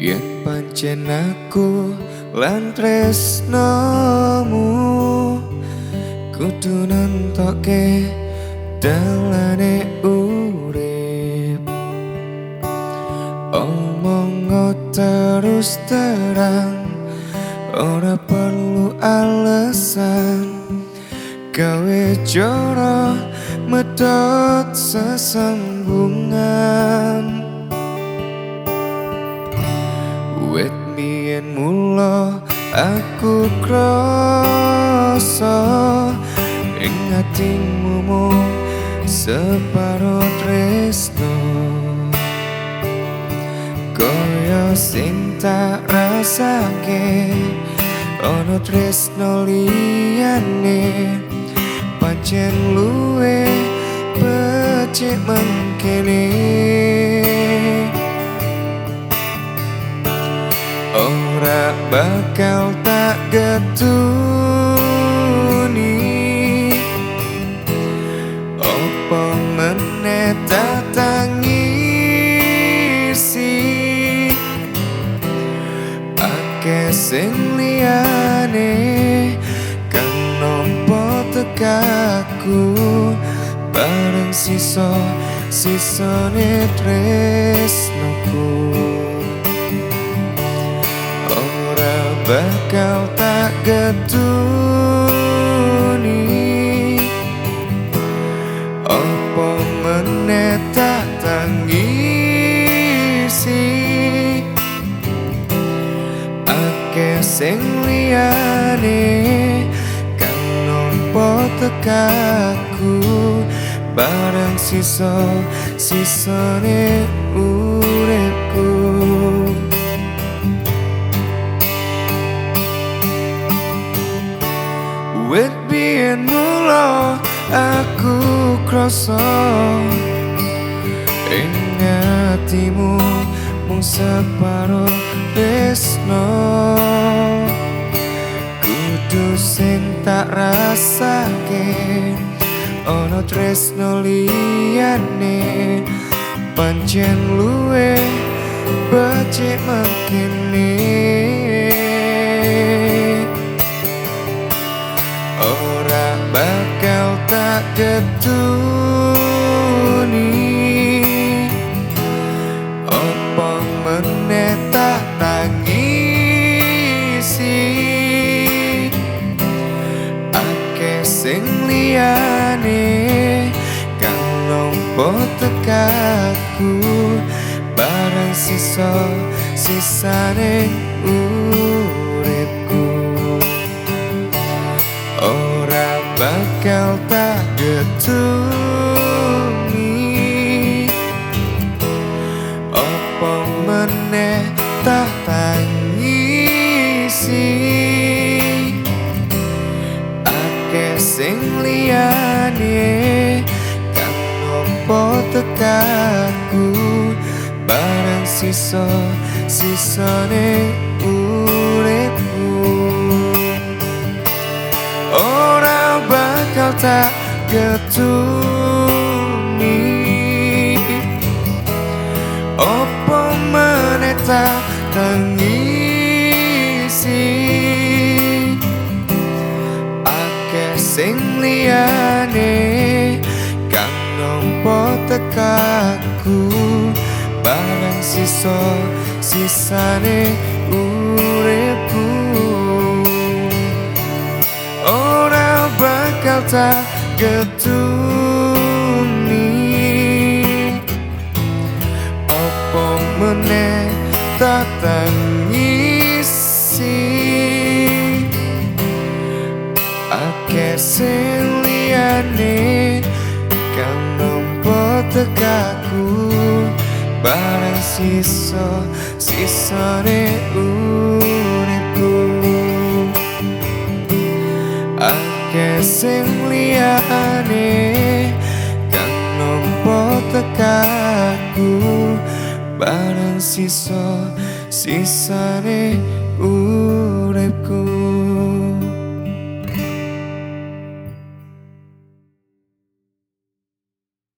Yen pancen aku lan tresnomu kudu nentoke dalane urip. Omong terus terang ora perlu alasan. Gawe joro medot sesambungan mien mulo aku kroso Ing hatimu mo separo tresno Koyo sing tak rasake Ono tresno liyane. Pancen luwe becik mengkene ora bakal tak getuni. Opo meneh tak tangisi ake sing liyane kang nompo tekaku. Bareng siso sisone tresnoku bakal tak getuni. Apa meneh tak tangisi? Ake sing liyane Kang nompo tekaku. Barang siso sisone uripku biyen mulo aku kroso Ing hatimu mung separo tresno. Kudu sing tak rasake Ono tresno liyane. Pancen luwe becik mengkini getuni Apa meneh tak tangisi Ake sing kang nompo tekaku? Bareng siso sisane uripku ake sing liyane kang nompo tekaku bareng siso sisone uripku. Ora bakal tak getuni opo meneh tak liyane kang nompo tekaku. Bareng siso sisane uripku. Ora bakal tak getuni tekaku bareng siso sisane uripku. Ake sing liyane kang nompo tekaku bareng siso sisane uripku